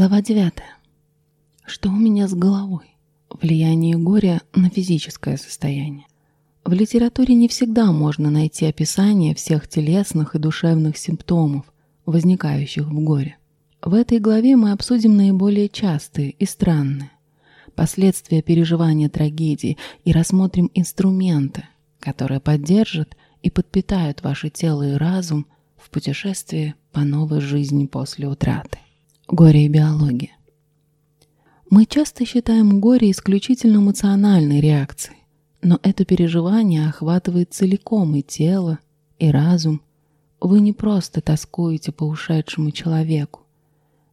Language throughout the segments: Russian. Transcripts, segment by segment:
Глава 9. Что у меня с головой? Влияние горя на физическое состояние. В литературе не всегда можно найти описание всех телесных и душевных симптомов, возникающих в горе. В этой главе мы обсудим наиболее частые и странные последствия переживания трагедии и рассмотрим инструменты, которые поддержат и подпитают ваше тело и разум в путешествии по новой жизни после утраты. Горе и биология. Мы часто считаем горе исключительно эмоциональной реакцией, но это переживание охватывает целиком и тело, и разум. Вы не просто тоскуете по ушедшему человеку.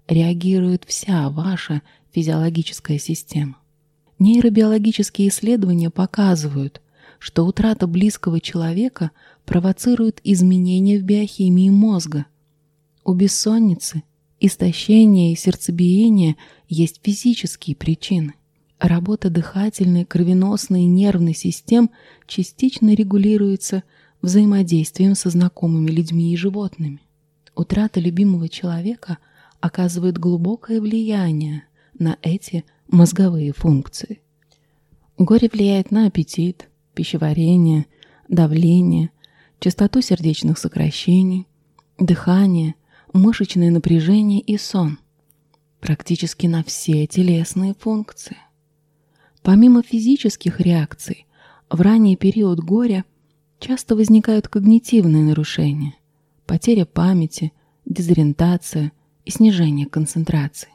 Реагирует вся ваша физиологическая система. Нейробиологические исследования показывают, что утрата близкого человека провоцирует изменения в биохимии мозга. У бессонницы – Истощение и сердцебиение есть физические причины. Работа дыхательной, кровеносной и нервной систем частично регулируется взаимодействием со знакомыми людьми и животными. Утрата любимого человека оказывает глубокое влияние на эти мозговые функции. Горе влияет на аппетит, пищеварение, давление, частоту сердечных сокращений, дыхание – мышечное напряжение и сон, практически на все телесные функции. Помимо физических реакций, в ранний период горя часто возникают когнитивные нарушения, потеря памяти, дезориентация и снижение концентрации.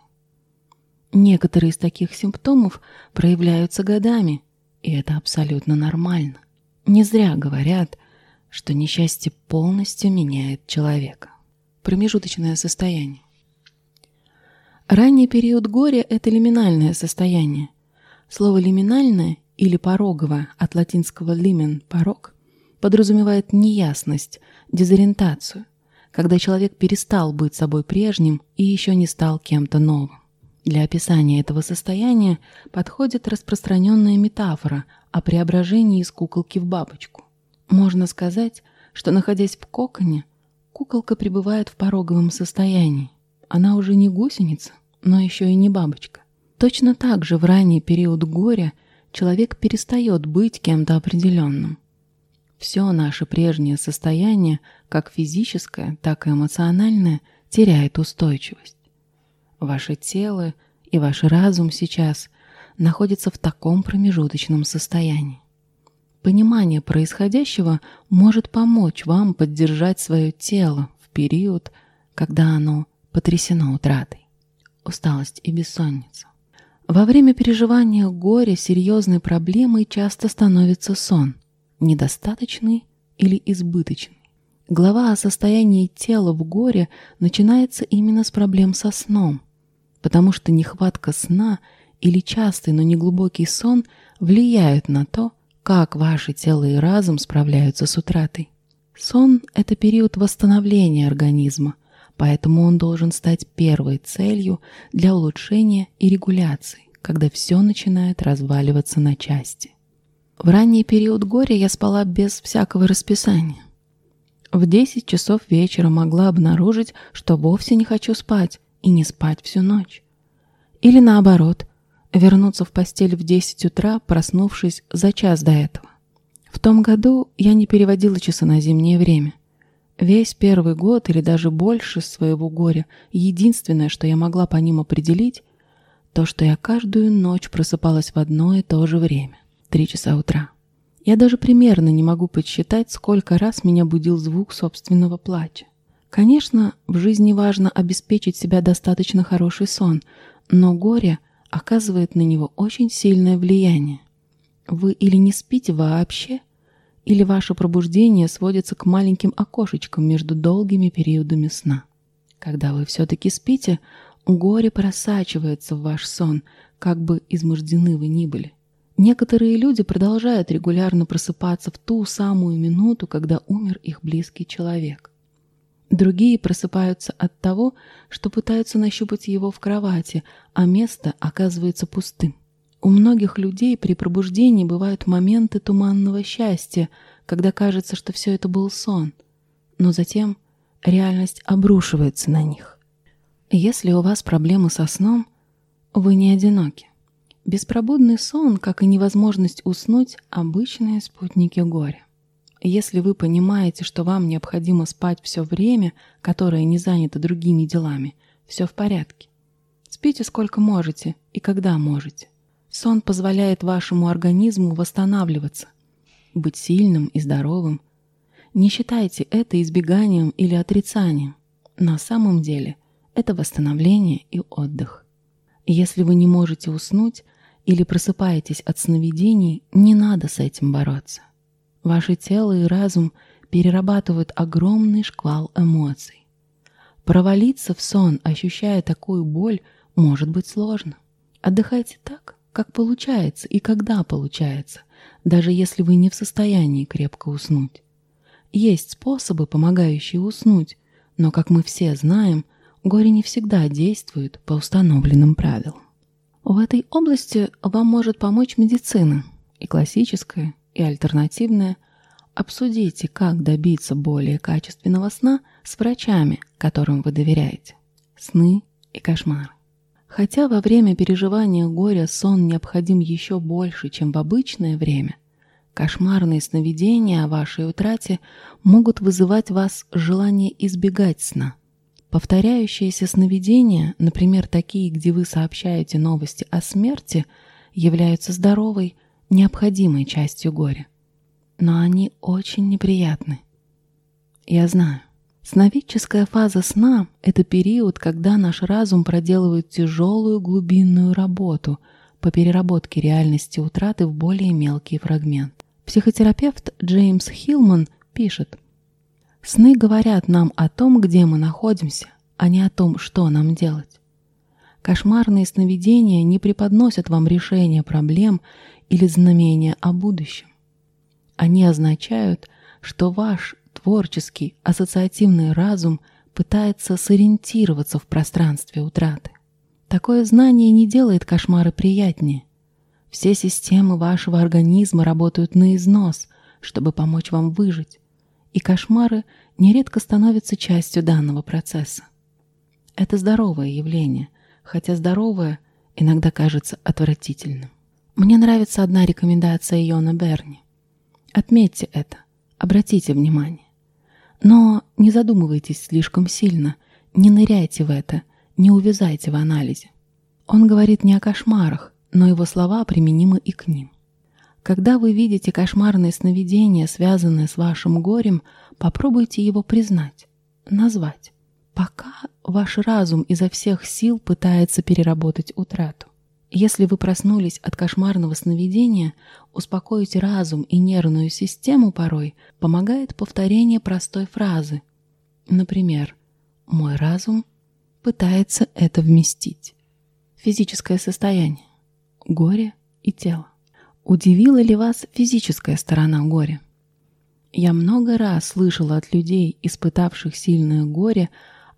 Некоторые из таких симптомов проявляются годами, и это абсолютно нормально. Не зря говорят, что несчастье полностью меняет человека промежуточное состояние. Ранний период горя – это лиминальное состояние. Слово «лиминальное» или «пороговое» от латинского «limen» – «порог» подразумевает неясность, дезориентацию, когда человек перестал быть собой прежним и еще не стал кем-то новым. Для описания этого состояния подходит распространенная метафора о преображении из куколки в бабочку. Можно сказать, что, находясь в коконе, Куколка пребывает в пороговом состоянии. Она уже не гусеница, но еще и не бабочка. Точно так же в ранний период горя человек перестает быть кем-то определенным. Все наше прежнее состояние, как физическое, так и эмоциональное, теряет устойчивость. Ваше тело и ваш разум сейчас находятся в таком промежуточном состоянии. Понимание происходящего может помочь вам поддержать свое тело в период, когда оно потрясено утратой. Усталость и бессонница. Во время переживания горя серьезной проблемой часто становится сон, недостаточный или избыточный. Глава о состоянии тела в горе начинается именно с проблем со сном, потому что нехватка сна или частый, но неглубокий сон влияют на то, как ваше тело и разум справляются с утратой. Сон – это период восстановления организма, поэтому он должен стать первой целью для улучшения и регуляции, когда все начинает разваливаться на части. В ранний период горя я спала без всякого расписания. В 10 часов вечера могла обнаружить, что вовсе не хочу спать и не спать всю ночь. Или наоборот, вернуться в постель в 10 утра, проснувшись за час до этого. В том году я не переводила часы на зимнее время. Весь первый год или даже больше своего горя единственное, что я могла по ним определить, то, что я каждую ночь просыпалась в одно и то же время – три часа утра. Я даже примерно не могу подсчитать, сколько раз меня будил звук собственного плача. Конечно, в жизни важно обеспечить себя достаточно хороший сон, но горе – оказывает на него очень сильное влияние. Вы или не спите вообще, или ваше пробуждение сводится к маленьким окошечкам между долгими периодами сна. Когда вы все-таки спите, горе просачивается в ваш сон, как бы измождены вы ни были. Некоторые люди продолжают регулярно просыпаться в ту самую минуту, когда умер их близкий человек. Другие просыпаются от того, что пытаются нащупать его в кровати, а место оказывается пустым. У многих людей при пробуждении бывают моменты туманного счастья, когда кажется, что все это был сон, но затем реальность обрушивается на них. Если у вас проблемы со сном, вы не одиноки. Беспробудный сон, как и невозможность уснуть – обычные спутники горя. Если вы понимаете, что вам необходимо спать все время, которое не занято другими делами, все в порядке. Спите сколько можете и когда можете. Сон позволяет вашему организму восстанавливаться, быть сильным и здоровым. Не считайте это избеганием или отрицанием. На самом деле это восстановление и отдых. Если вы не можете уснуть или просыпаетесь от сновидений, не надо с этим бороться. Ваше тело и разум перерабатывают огромный шквал эмоций. Провалиться в сон, ощущая такую боль, может быть сложно. Отдыхайте так, как получается и когда получается, даже если вы не в состоянии крепко уснуть. Есть способы, помогающие уснуть, но, как мы все знаем, горе не всегда действует по установленным правилам. В этой области вам может помочь медицина, и классическая, и альтернативное, обсудите, как добиться более качественного сна с врачами, которым вы доверяете. Сны и кошмары. Хотя во время переживания горя сон необходим еще больше, чем в обычное время, кошмарные сновидения о вашей утрате могут вызывать вас желание избегать сна. Повторяющиеся сновидения, например, такие, где вы сообщаете новости о смерти, являются здоровой, необходимой частью горя. Но они очень неприятны. Я знаю. Сновидческая фаза сна – это период, когда наш разум проделывает тяжелую глубинную работу по переработке реальности утраты в более мелкий фрагмент. Психотерапевт Джеймс Хилман пишет, «Сны говорят нам о том, где мы находимся, а не о том, что нам делать. Кошмарные сновидения не преподносят вам решения проблем или знамения о будущем. Они означают, что ваш творческий ассоциативный разум пытается сориентироваться в пространстве утраты. Такое знание не делает кошмары приятнее. Все системы вашего организма работают на износ, чтобы помочь вам выжить, и кошмары нередко становятся частью данного процесса. Это здоровое явление, хотя здоровое иногда кажется отвратительным. Мне нравится одна рекомендация Йона Берни. Отметьте это, обратите внимание. Но не задумывайтесь слишком сильно, не ныряйте в это, не увязайте в анализе. Он говорит не о кошмарах, но его слова применимы и к ним. Когда вы видите кошмарное сновидение, связанное с вашим горем, попробуйте его признать, назвать. Пока ваш разум изо всех сил пытается переработать утрату. Если вы проснулись от кошмарного сновидения, успокоить разум и нервную систему порой помогает повторение простой фразы. Например, «Мой разум пытается это вместить». Физическое состояние. Горе и тело. Удивила ли вас физическая сторона горя? Я много раз слышала от людей, испытавших сильное горе,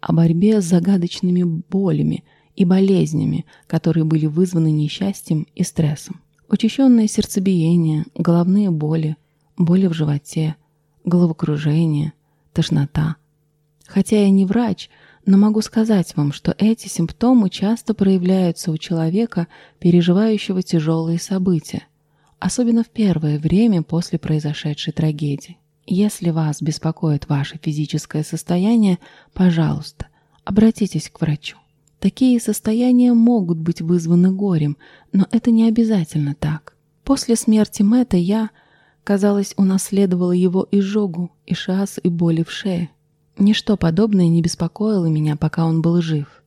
о борьбе с загадочными болями – и болезнями, которые были вызваны несчастьем и стрессом. Учащенное сердцебиение, головные боли, боли в животе, головокружение, тошнота. Хотя я не врач, но могу сказать вам, что эти симптомы часто проявляются у человека, переживающего тяжелые события, особенно в первое время после произошедшей трагедии. Если вас беспокоит ваше физическое состояние, пожалуйста, обратитесь к врачу. Такие состояния могут быть вызваны горем, но это не обязательно так. После смерти Мэтта я, казалось, унаследовала его изжогу, и шас, и боли в шее. Ничто подобное не беспокоило меня, пока он был жив.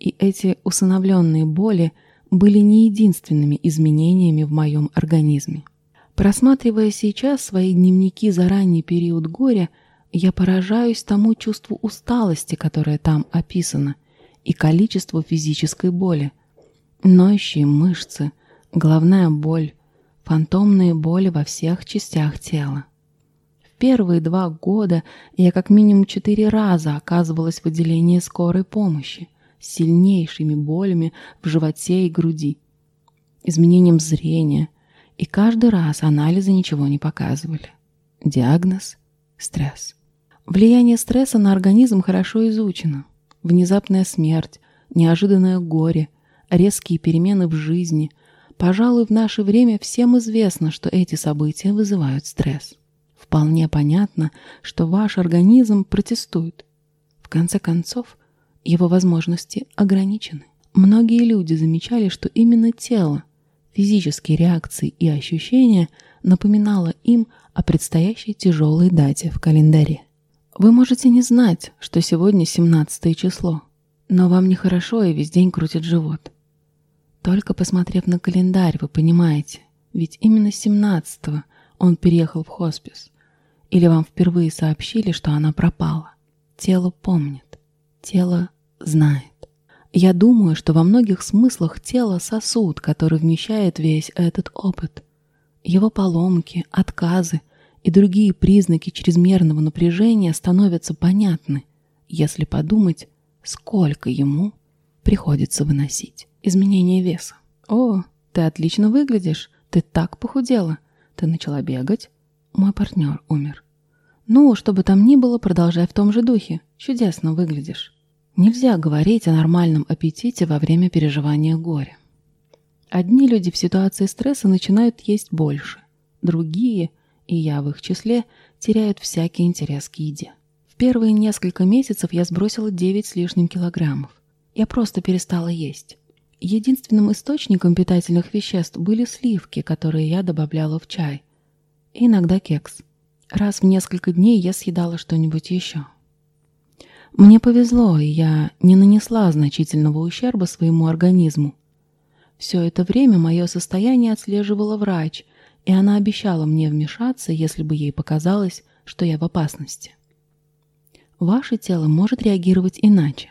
И эти усыновленные боли были не единственными изменениями в моем организме. Просматривая сейчас свои дневники за ранний период горя, я поражаюсь тому чувству усталости, которое там описано – и количеству физической боли. Ноющие мышцы, головная боль, фантомные боли во всех частях тела. В первые два года я как минимум четыре раза оказывалась в отделении скорой помощи с сильнейшими болями в животе и груди, изменением зрения, и каждый раз анализы ничего не показывали. Диагноз – стресс. Влияние стресса на организм хорошо изучено – внезапная смерть, неожиданное горе, резкие перемены в жизни. Пожалуй, в наше время всем известно, что эти события вызывают стресс. Вполне понятно, что ваш организм протестует. В конце концов, его возможности ограничены. Многие люди замечали, что именно тело, физические реакции и ощущения напоминало им о предстоящей тяжелой дате в календаре. Вы можете не знать, что сегодня 17 число, но вам нехорошо и весь день крутит живот. Только посмотрев на календарь, вы понимаете, ведь именно 17-го он переехал в хоспис. Или вам впервые сообщили, что она пропала. Тело помнит, тело знает. Я думаю, что во многих смыслах тело — сосуд, который вмещает весь этот опыт. Его поломки, отказы и другие признаки чрезмерного напряжения становятся понятны, если подумать, сколько ему приходится выносить. Изменение веса. «О, ты отлично выглядишь, ты так похудела. Ты начала бегать?» Мой партнер умер. «Ну, что бы там ни было, продолжай в том же духе. Чудесно выглядишь». Нельзя говорить о нормальном аппетите во время переживания горя. Одни люди в ситуации стресса начинают есть больше, другие, и я в их числе, теряют всякий интерес к еде. В первые несколько месяцев я сбросила 9 с лишним килограммов. Я просто перестала есть. Единственным источником питательных веществ были сливки, которые я добавляла в чай. И иногда кекс. Раз в несколько дней я съедала что-нибудь еще. Мне повезло, и я не нанесла значительного ущерба своему организму. Все это время мое состояние отслеживала врач, и она обещала мне вмешаться, если бы ей показалось, что я в опасности. Ваше тело может реагировать иначе.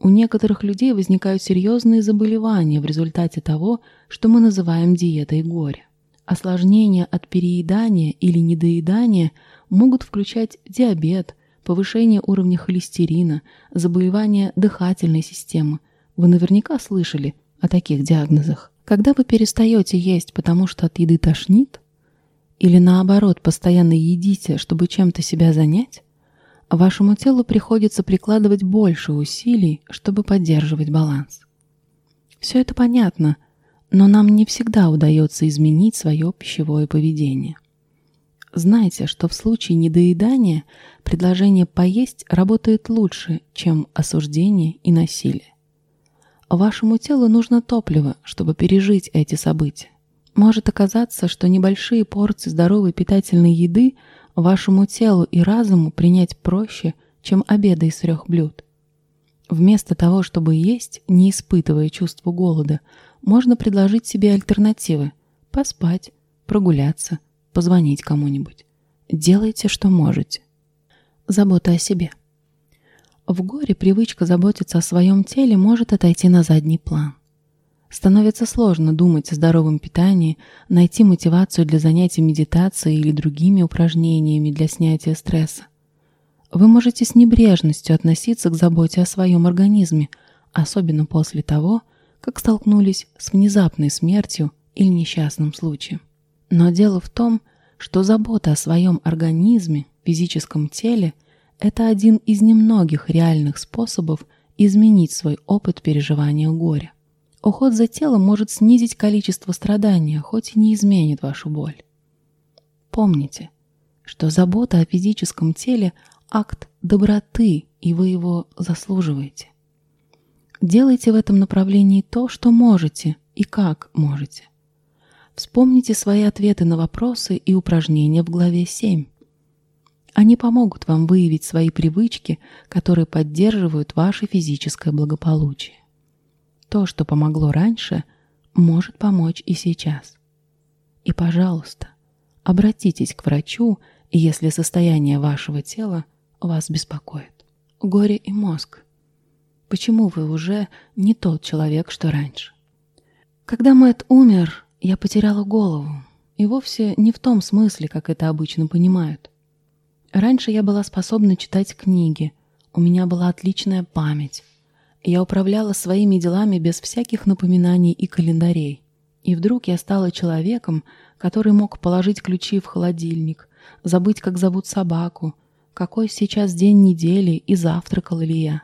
У некоторых людей возникают серьезные заболевания в результате того, что мы называем диетой горя. Осложнения от переедания или недоедания могут включать диабет, повышение уровня холестерина, заболевания дыхательной системы. Вы наверняка слышали о таких диагнозах. Когда вы перестаете есть, потому что от еды тошнит, или наоборот, постоянно едите, чтобы чем-то себя занять, вашему телу приходится прикладывать больше усилий, чтобы поддерживать баланс. Все это понятно, но нам не всегда удается изменить свое пищевое поведение. Знайте, что в случае недоедания предложение «поесть» работает лучше, чем осуждение и насилие. Вашему телу нужно топливо, чтобы пережить эти события. Может оказаться, что небольшие порции здоровой питательной еды вашему телу и разуму принять проще, чем обеды из трех блюд. Вместо того, чтобы есть, не испытывая чувства голода, можно предложить себе альтернативы – поспать, прогуляться – позвонить кому-нибудь. Делайте, что можете. Забота о себе. В горе привычка заботиться о своем теле может отойти на задний план. Становится сложно думать о здоровом питании, найти мотивацию для занятий медитацией или другими упражнениями для снятия стресса. Вы можете с небрежностью относиться к заботе о своем организме, особенно после того, как столкнулись с внезапной смертью или несчастным случаем. Но дело в том, что забота о своем организме, физическом теле – это один из немногих реальных способов изменить свой опыт переживания горя. Уход за телом может снизить количество страдания, хоть и не изменит вашу боль. Помните, что забота о физическом теле – акт доброты, и вы его заслуживаете. Делайте в этом направлении то, что можете и как можете. Вспомните свои ответы на вопросы и упражнения в главе 7. Они помогут вам выявить свои привычки, которые поддерживают ваше физическое благополучие. То, что помогло раньше, может помочь и сейчас. И, пожалуйста, обратитесь к врачу, если состояние вашего тела вас беспокоит. Горе и мозг. Почему вы уже не тот человек, что раньше? Когда Мэтт умер, я потеряла голову, и вовсе не в том смысле, как это обычно понимают. Раньше я была способна читать книги, у меня была отличная память. Я управляла своими делами без всяких напоминаний и календарей. И вдруг я стала человеком, который мог положить ключи в холодильник, забыть, как зовут собаку, какой сейчас день недели и завтракал ли я.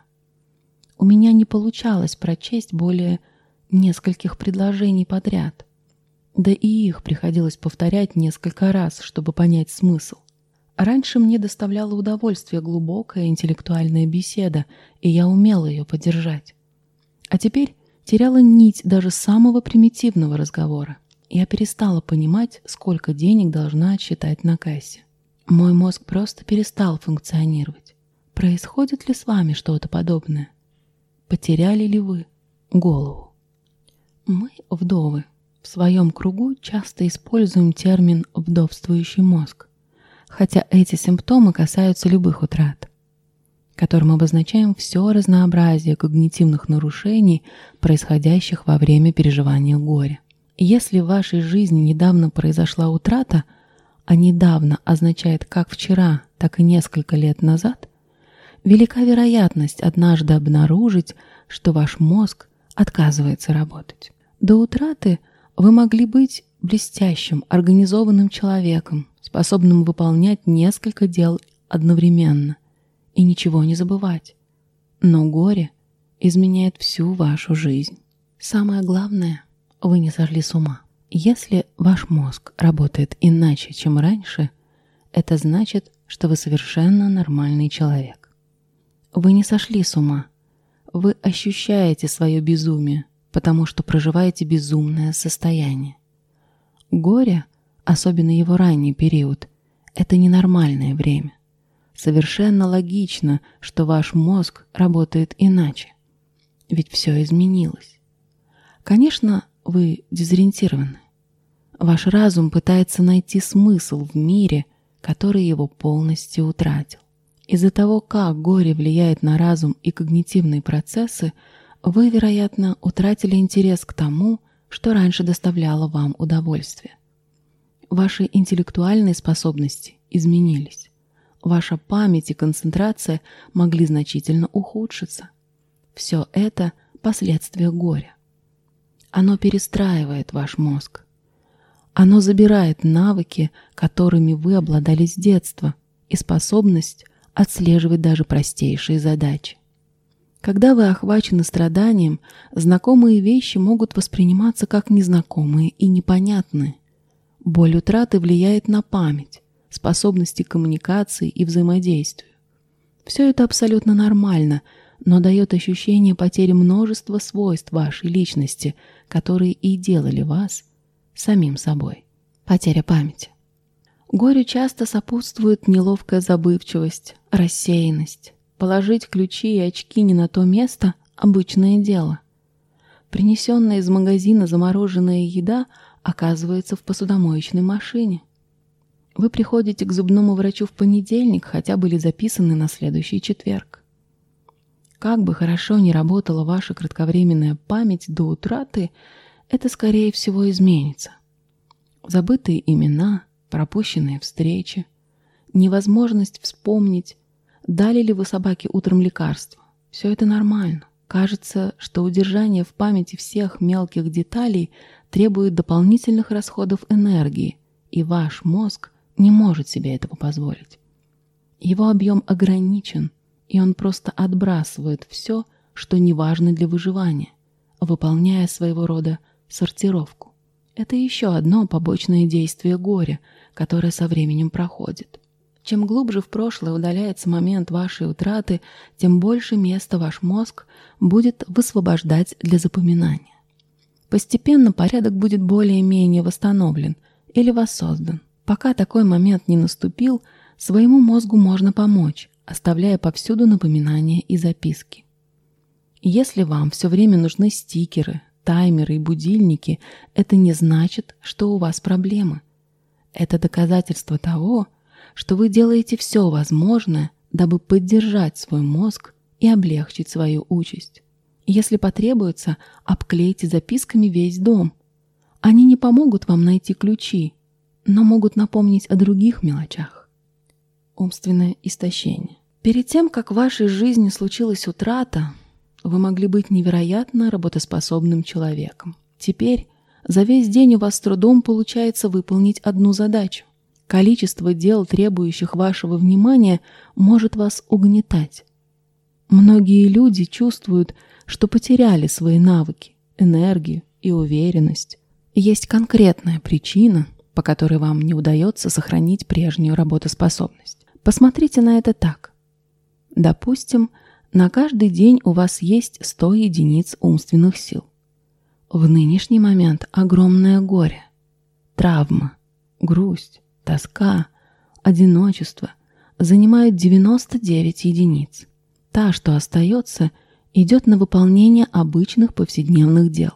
у меня не получалось прочесть более нескольких предложений подряд. Да и их приходилось повторять несколько раз, чтобы понять смысл. Раньше мне доставляла удовольствие глубокая интеллектуальная беседа, и я умела ее поддержать. А теперь теряла нить даже самого примитивного разговора. Я перестала понимать, сколько денег должна отсчитать на кассе. Мой мозг просто перестал функционировать. Происходит ли с вами что-то подобное? Потеряли ли вы голову? Мы, вдовы, в своем кругу часто используем термин «вдовствующий мозг», хотя эти симптомы касаются любых утрат которым обозначаем все разнообразие когнитивных нарушений, происходящих во время переживания горя. Если в вашей жизни недавно произошла утрата, а недавно означает как вчера, так и несколько лет назад, велика вероятность однажды обнаружить, что ваш мозг отказывается работать. До утраты вы могли быть блестящим, организованным человеком, способным выполнять несколько дел одновременно – и ничего не забывать. Но горе изменяет всю вашу жизнь. Самое главное, вы не сошли с ума. Если ваш мозг работает иначе, чем раньше, это значит, что вы совершенно нормальный человек. Вы не сошли с ума. Вы ощущаете свое безумие, потому что проживаете безумное состояние. Горе, особенно его ранний период, это ненормальное время. Совершенно логично, что ваш мозг работает иначе. Ведь все изменилось. Конечно, вы дезориентированы. Ваш разум пытается найти смысл в мире, который его полностью утратил. Из-за того, как горе влияет на разум и когнитивные процессы, вы, вероятно, утратили интерес к тому, что раньше доставляло вам удовольствие. Ваши интеллектуальные способности изменились ваша память и концентрация могли значительно ухудшиться. Все это – последствия горя. Оно перестраивает ваш мозг. Оно забирает навыки, которыми вы обладали с детства, и способность отслеживать даже простейшие задачи. Когда вы охвачены страданием, знакомые вещи могут восприниматься как незнакомые и непонятные. Боль утраты влияет на память, способности к коммуникации и взаимодействию. Все это абсолютно нормально, но дает ощущение потери множества свойств вашей личности, которые и делали вас самим собой. Потеря памяти. Горю часто сопутствует неловкая забывчивость, рассеянность. Положить ключи и очки не на то место – обычное дело. Принесенная из магазина замороженная еда оказывается в посудомоечной машине. Вы приходите к зубному врачу в понедельник, хотя были записаны на следующий четверг. Как бы хорошо ни работала ваша кратковременная память до утраты, это, скорее всего, изменится. Забытые имена, пропущенные встречи, невозможность вспомнить, дали ли вы собаке утром лекарство. Все это нормально. Кажется, что удержание в памяти всех мелких деталей требует дополнительных расходов энергии, и ваш мозг не может себе этого позволить. Его объем ограничен, и он просто отбрасывает все, что не важно для выживания, выполняя своего рода сортировку. Это еще одно побочное действие горя, которое со временем проходит. Чем глубже в прошлое удаляется момент вашей утраты, тем больше места ваш мозг будет высвобождать для запоминания. Постепенно порядок будет более-менее восстановлен или воссоздан. Пока такой момент не наступил, своему мозгу можно помочь, оставляя повсюду напоминания и записки. Если вам все время нужны стикеры, таймеры и будильники, это не значит, что у вас проблемы. Это доказательство того, что вы делаете все возможное, дабы поддержать свой мозг и облегчить свою участь. Если потребуется, обклейте записками весь дом. Они не помогут вам найти ключи, но могут напомнить о других мелочах. Умственное истощение. Перед тем, как в вашей жизни случилась утрата, вы могли быть невероятно работоспособным человеком. Теперь за весь день у вас с трудом получается выполнить одну задачу. Количество дел, требующих вашего внимания, может вас угнетать. Многие люди чувствуют, что потеряли свои навыки, энергию и уверенность. Есть конкретная причина, по которой вам не удается сохранить прежнюю работоспособность. Посмотрите на это так. Допустим, на каждый день у вас есть 100 единиц умственных сил. В нынешний момент огромное горе, травма, грусть, тоска, одиночество занимают 99 единиц. Та, что остается, идет на выполнение обычных повседневных дел.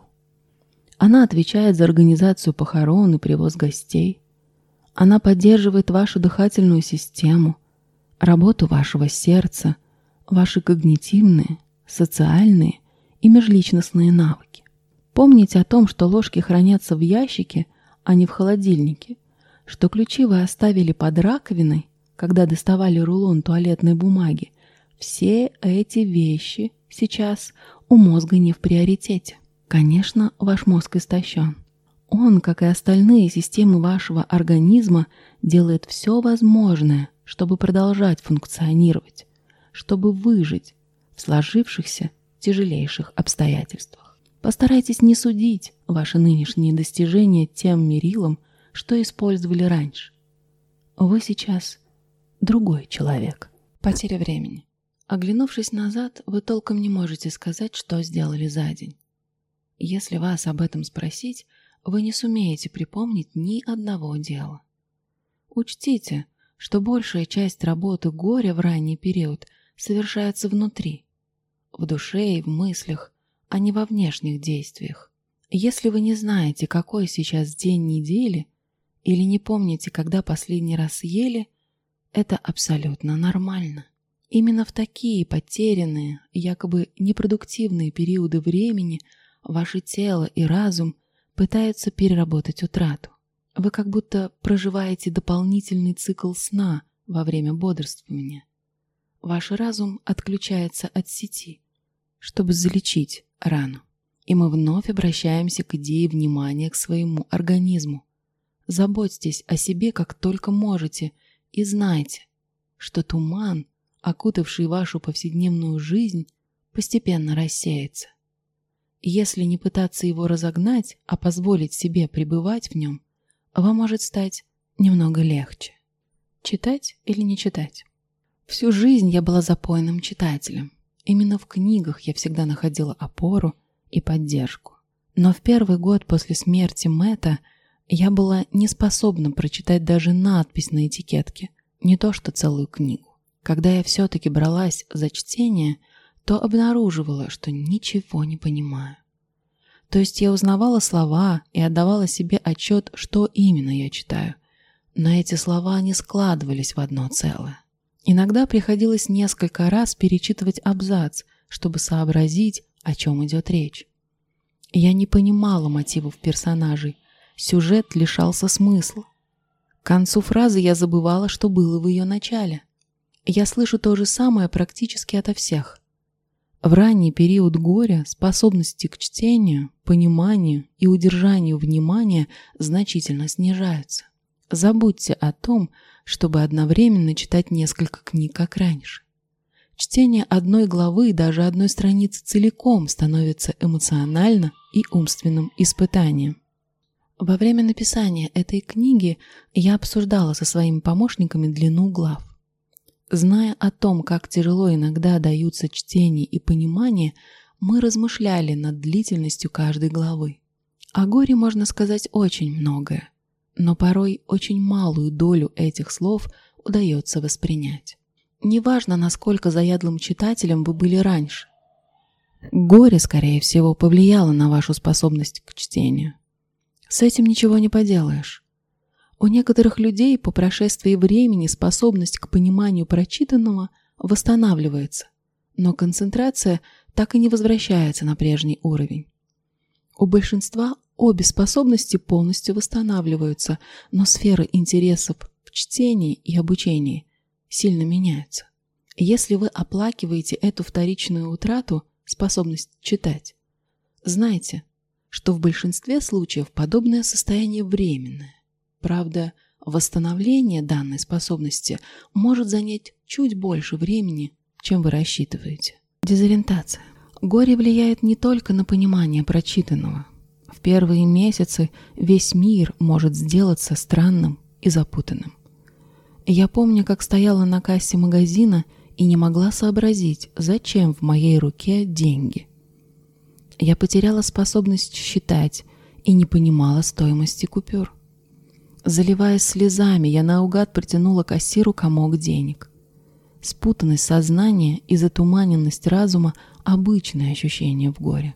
Она отвечает за организацию похорон и привоз гостей. Она поддерживает вашу дыхательную систему, работу вашего сердца, ваши когнитивные, социальные и межличностные навыки. Помните о том, что ложки хранятся в ящике, а не в холодильнике, что ключи вы оставили под раковиной, когда доставали рулон туалетной бумаги. Все эти вещи сейчас у мозга не в приоритете. Конечно, ваш мозг истощен. Он, как и остальные системы вашего организма, делает все возможное, чтобы продолжать функционировать, чтобы выжить в сложившихся тяжелейших обстоятельствах. Постарайтесь не судить ваши нынешние достижения тем мерилом, что использовали раньше. Вы сейчас другой человек. Потеря времени. Оглянувшись назад, вы толком не можете сказать, что сделали за день. Если вас об этом спросить, вы не сумеете припомнить ни одного дела. Учтите, что большая часть работы горя в ранний период совершается внутри, в душе и в мыслях, а не во внешних действиях. Если вы не знаете, какой сейчас день недели, или не помните, когда последний раз ели, это абсолютно нормально. Именно в такие потерянные, якобы непродуктивные периоды времени – Ваше тело и разум пытаются переработать утрату. Вы как будто проживаете дополнительный цикл сна во время бодрствования. Ваш разум отключается от сети, чтобы залечить рану. И мы вновь обращаемся к идее внимания к своему организму. Заботьтесь о себе как только можете и знайте, что туман, окутавший вашу повседневную жизнь, постепенно рассеется. Если не пытаться его разогнать, а позволить себе пребывать в нем, вам может стать немного легче. Читать или не читать? Всю жизнь я была запойным читателем. Именно в книгах я всегда находила опору и поддержку. Но в первый год после смерти Мэтта я была не способна прочитать даже надпись на этикетке, не то что целую книгу. Когда я все-таки бралась за чтение – то обнаруживала, что ничего не понимаю. То есть я узнавала слова и отдавала себе отчет, что именно я читаю. Но эти слова не складывались в одно целое. Иногда приходилось несколько раз перечитывать абзац, чтобы сообразить, о чем идет речь. Я не понимала мотивов персонажей, сюжет лишался смысла. К концу фразы я забывала, что было в ее начале. Я слышу то же самое практически ото всех. В ранний период горя способности к чтению, пониманию и удержанию внимания значительно снижаются. Забудьте о том, чтобы одновременно читать несколько книг, как раньше. Чтение одной главы и даже одной страницы целиком становится эмоционально и умственным испытанием. Во время написания этой книги я обсуждала со своими помощниками длину глав. Зная о том, как тяжело иногда даются чтение и понимание, мы размышляли над длительностью каждой главы. О горе можно сказать очень многое, но порой очень малую долю этих слов удается воспринять. Неважно, насколько заядлым читателем вы были раньше. Горе, скорее всего, повлияло на вашу способность к чтению. С этим ничего не поделаешь. У некоторых людей по прошествии времени способность к пониманию прочитанного восстанавливается, но концентрация так и не возвращается на прежний уровень. У большинства обе способности полностью восстанавливаются, но сферы интересов в чтении и обучении сильно меняются. Если вы оплакиваете эту вторичную утрату, способность читать, знайте, что в большинстве случаев подобное состояние временное. Правда, восстановление данной способности может занять чуть больше времени, чем вы рассчитываете. Дезориентация. Горе влияет не только на понимание прочитанного. В первые месяцы весь мир может сделаться странным и запутанным. Я помню, как стояла на кассе магазина и не могла сообразить, зачем в моей руке деньги. Я потеряла способность считать и не понимала стоимости купюр. Заливаясь слезами, я наугад протянула кассиру комок денег. Спутанность сознания и затуманенность разума – обычное ощущение в горе.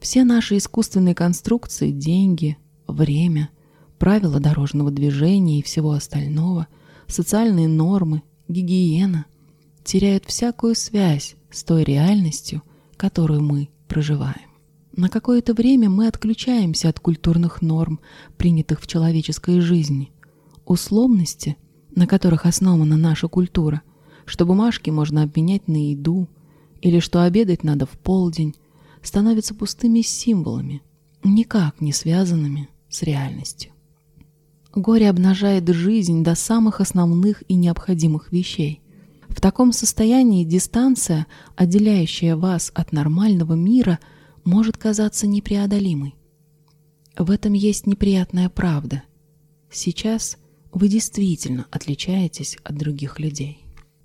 Все наши искусственные конструкции – деньги, время, правила дорожного движения и всего остального, социальные нормы, гигиена – теряют всякую связь с той реальностью, которую мы проживаем. На какое-то время мы отключаемся от культурных норм, принятых в человеческой жизни. Условности, на которых основана наша культура, что бумажки можно обменять на еду, или что обедать надо в полдень, становятся пустыми символами, никак не связанными с реальностью. Горе обнажает жизнь до самых основных и необходимых вещей. В таком состоянии дистанция, отделяющая вас от нормального мира – может казаться непреодолимой. В этом есть неприятная правда. Сейчас вы действительно отличаетесь от других людей.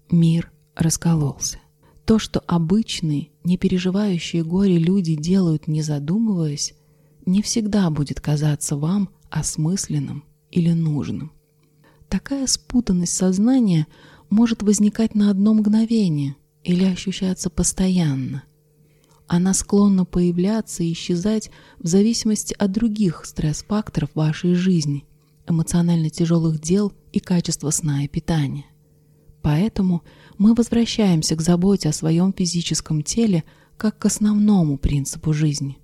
Мир раскололся. То, что обычные, не переживающие горе люди делают, не задумываясь, не всегда будет казаться вам осмысленным или нужным. Такая спутанность сознания может возникать на одно мгновение или ощущаться постоянно. Она склонна появляться и исчезать в зависимости от других стресс-факторов вашей жизни, эмоционально тяжелых дел и качества сна и питания. Поэтому мы возвращаемся к заботе о своем физическом теле как к основному принципу жизни.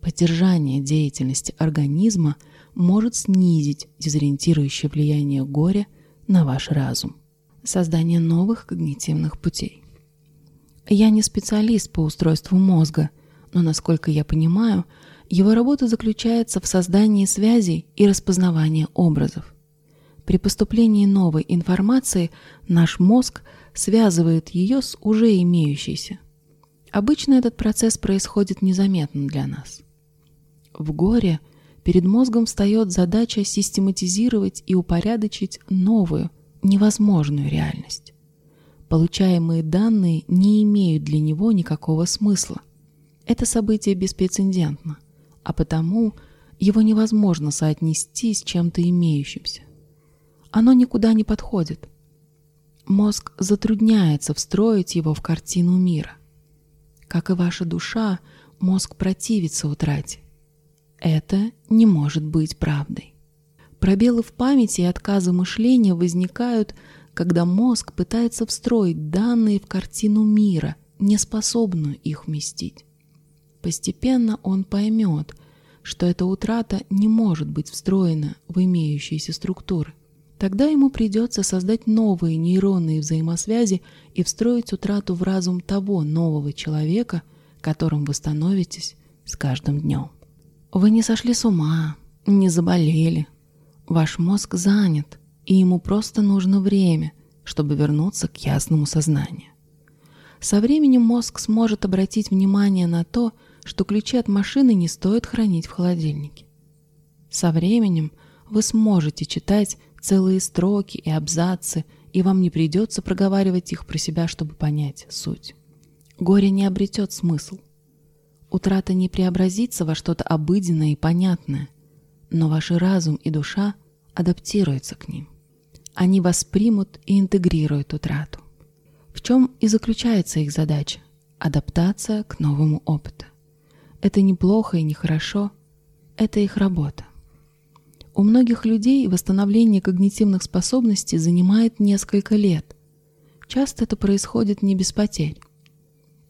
Поддержание деятельности организма может снизить дезориентирующее влияние горя на ваш разум. Создание новых когнитивных путей. Я не специалист по устройству мозга, но, насколько я понимаю, его работа заключается в создании связей и распознавании образов. При поступлении новой информации наш мозг связывает ее с уже имеющейся. Обычно этот процесс происходит незаметно для нас. В горе перед мозгом встает задача систематизировать и упорядочить новую, невозможную реальность получаемые данные не имеют для него никакого смысла. Это событие беспрецедентно, а потому его невозможно соотнести с чем-то имеющимся. Оно никуда не подходит. Мозг затрудняется встроить его в картину мира. Как и ваша душа, мозг противится утрате. Это не может быть правдой. Пробелы в памяти и отказы мышления возникают когда мозг пытается встроить данные в картину мира, не способную их вместить. Постепенно он поймет, что эта утрата не может быть встроена в имеющиеся структуры. Тогда ему придется создать новые нейронные взаимосвязи и встроить утрату в разум того нового человека, которым вы становитесь с каждым днем. Вы не сошли с ума, не заболели. Ваш мозг занят, и ему просто нужно время, чтобы вернуться к ясному сознанию. Со временем мозг сможет обратить внимание на то, что ключи от машины не стоит хранить в холодильнике. Со временем вы сможете читать целые строки и абзацы, и вам не придется проговаривать их про себя, чтобы понять суть. Горе не обретет смысл. Утрата не преобразится во что-то обыденное и понятное, но ваш разум и душа адаптируются к ним они воспримут и интегрируют утрату. В чем и заключается их задача – адаптация к новому опыту. Это неплохо и нехорошо, это их работа. У многих людей восстановление когнитивных способностей занимает несколько лет. Часто это происходит не без потерь.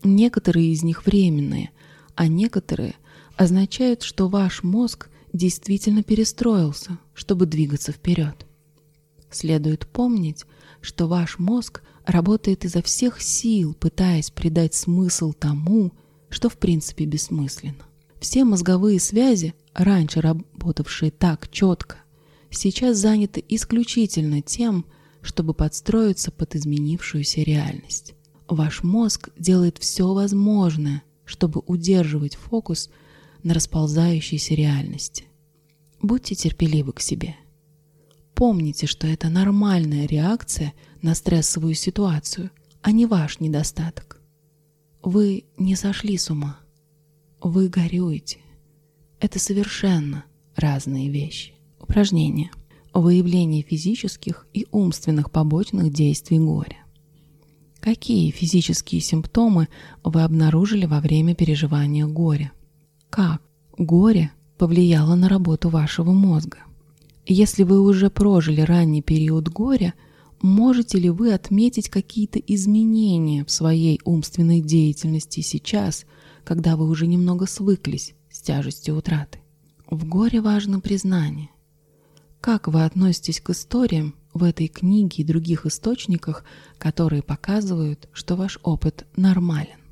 Некоторые из них временные, а некоторые означают, что ваш мозг действительно перестроился, чтобы двигаться вперед. Следует помнить, что ваш мозг работает изо всех сил, пытаясь придать смысл тому, что в принципе бессмысленно. Все мозговые связи, раньше работавшие так четко, сейчас заняты исключительно тем, чтобы подстроиться под изменившуюся реальность. Ваш мозг делает все возможное, чтобы удерживать фокус на расползающейся реальности. Будьте терпеливы к себе. Помните, что это нормальная реакция на стрессовую ситуацию, а не ваш недостаток. Вы не сошли с ума. Вы горюете. Это совершенно разные вещи. Упражнение. Выявление физических и умственных побочных действий горя. Какие физические симптомы вы обнаружили во время переживания горя? Как горе повлияло на работу вашего мозга? Если вы уже прожили ранний период горя, можете ли вы отметить какие-то изменения в своей умственной деятельности сейчас, когда вы уже немного свыклись с тяжестью утраты? В горе важно признание. Как вы относитесь к историям в этой книге и других источниках, которые показывают, что ваш опыт нормален?